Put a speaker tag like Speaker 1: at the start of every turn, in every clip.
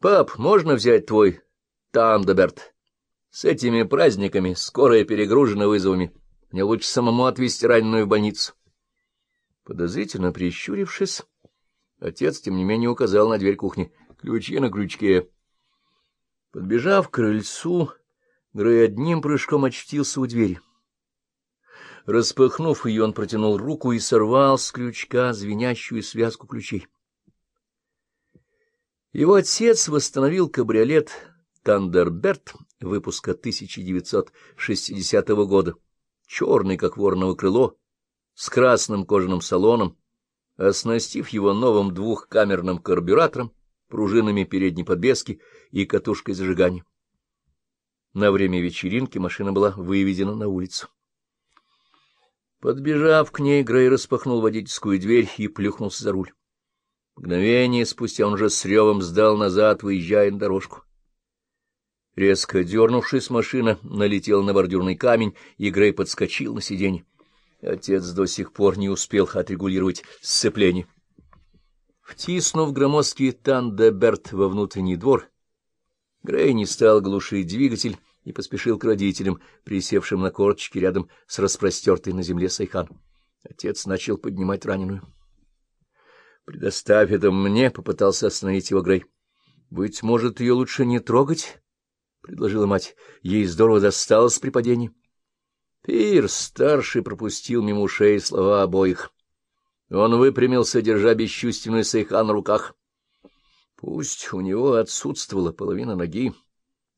Speaker 1: — Пап, можно взять твой Тандеберт? С этими праздниками скорая перегружена вызовами. Мне лучше самому отвезти раненую в больницу. Подозрительно прищурившись, отец, тем не менее, указал на дверь кухни. Ключи на крючке. Подбежав к крыльцу, Грей одним прыжком очутился у двери. Распахнув ее, он протянул руку и сорвал с крючка звенящую связку ключей. Его отец восстановил кабриолет «Тандерберт» выпуска 1960 года, черный, как вороново крыло, с красным кожаным салоном, оснастив его новым двухкамерным карбюратором, пружинами передней подвески и катушкой зажигания. На время вечеринки машина была выведена на улицу. Подбежав к ней, Грей распахнул водительскую дверь и плюхнулся за руль. Мгновение спустя он же с ревом сдал назад, выезжая на дорожку. Резко дернувшись, машина налетела на бордюрный камень, и Грей подскочил на сиденье. Отец до сих пор не успел отрегулировать сцепление. Втиснув громоздкий Thunderbird во внутренний двор, Грей не стал глушить двигатель и поспешил к родителям, присевшим на корточки рядом с распростертой на земле Сайхан. Отец начал поднимать раненую. — Предоставь это мне, — попытался остановить его Грей. — Быть может, ее лучше не трогать? — предложила мать. — Ей здорово досталось при падении. Пирс, старший, пропустил мимо ушей слова обоих. Он выпрямился, держа бесчувственную Сайхан на руках. Пусть у него отсутствовала половина ноги,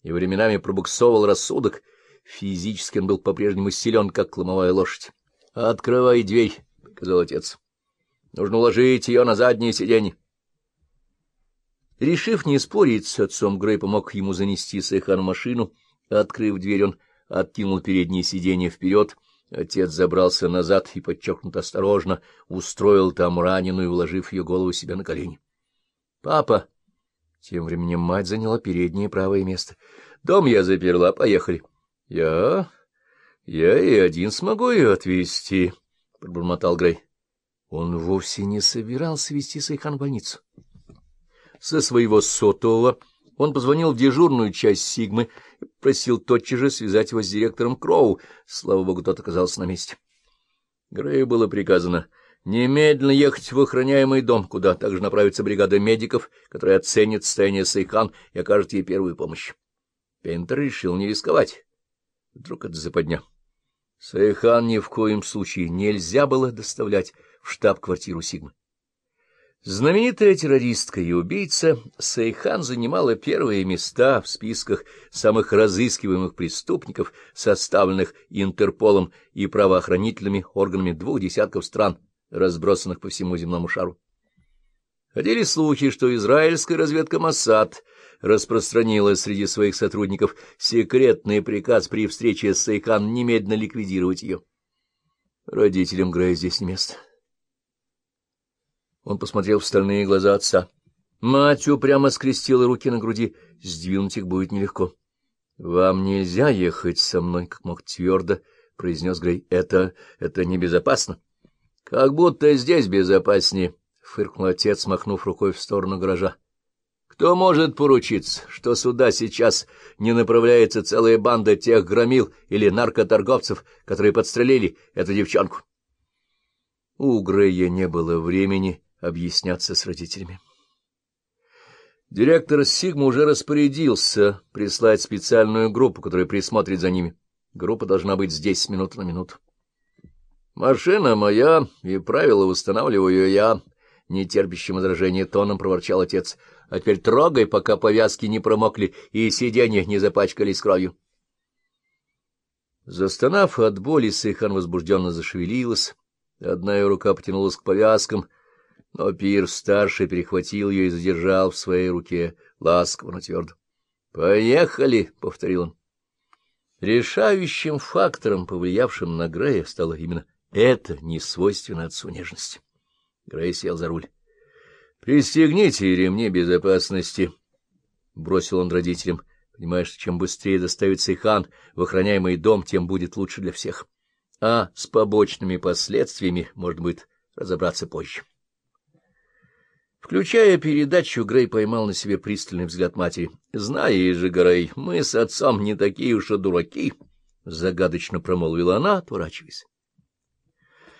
Speaker 1: и временами пробуксовывал рассудок, физически он был по-прежнему силен, как ломовая лошадь. — Открывай дверь, — сказал отец. — Нужно уложить ее на заднее сиденье. Решив не спорить с отцом, Грей помог ему занести Сайхан машину. Открыв дверь, он откинул переднее сиденье вперед. Отец забрался назад и, подчеркнуто осторожно, устроил там раненую, вложив ее голову себе на колени. — Папа! Тем временем мать заняла переднее правое место. — Дом я заперла, поехали. — Я... я и один смогу ее отвезти, — пробормотал Грей. Он вовсе не собирался везти Сайхан в больницу. Со своего сотового он позвонил в дежурную часть Сигмы и просил тотчас же связать его с директором Кроу. Слава богу, тот оказался на месте. Грею было приказано немедленно ехать в охраняемый дом, куда также направится бригада медиков, которая оценит состояние Сайхан и окажет ей первую помощь. Пейнтер решил не рисковать. Вдруг это западня. Сайхан ни в коем случае нельзя было доставлять в штаб-квартиру Сигмы. Знаменитая террористка и убийца Сайхан занимала первые места в списках самых разыскиваемых преступников, составленных Интерполом и правоохранительными органами двух десятков стран, разбросанных по всему земному шару. Ходили слухи, что израильская разведка Моссад распространила среди своих сотрудников секретный приказ при встрече с Сайхан немедленно ликвидировать ее. Родителям Грея здесь не место. Он посмотрел в стальные глаза отца. Мать упрямо скрестила руки на груди. Сдвинуть их будет нелегко. — Вам нельзя ехать со мной, — как мог твердо произнес Грей. — Это... это небезопасно. — Как будто здесь безопаснее, — фыркнул отец, махнув рукой в сторону гаража. — Кто может поручиться, что сюда сейчас не направляется целая банда тех громил или наркоторговцев, которые подстрелили эту девчонку? У Грея не было времени объясняться с родителями. Директор Сигма уже распорядился прислать специальную группу, которая присмотрит за ними. Группа должна быть здесь с минуты на минуту. «Машина моя, и правила устанавливаю я», — нетерпящим возражения тоном проворчал отец. «А теперь трогай, пока повязки не промокли и сиденья не запачкались кровью». Застонав от боли, Сейхан возбужденно зашевелилась. Одна ее рука потянулась к повязкам — но Пир-старший перехватил ее и задержал в своей руке, ласково, но твердо. — Поехали! — повторил он. Решающим фактором, повлиявшим на Грея, стало именно это несвойственное отцу нежности. Грей сел за руль. — Пристегните ремни безопасности, — бросил он родителям, понимая, что чем быстрее доставит Сейхан в охраняемый дом, тем будет лучше для всех. А с побочными последствиями, может быть, разобраться позже. Включая передачу, Грей поймал на себе пристальный взгляд матери. — Знаешь же, Грей, мы с отцом не такие уж и дураки, — загадочно промолвила она, отворачиваясь.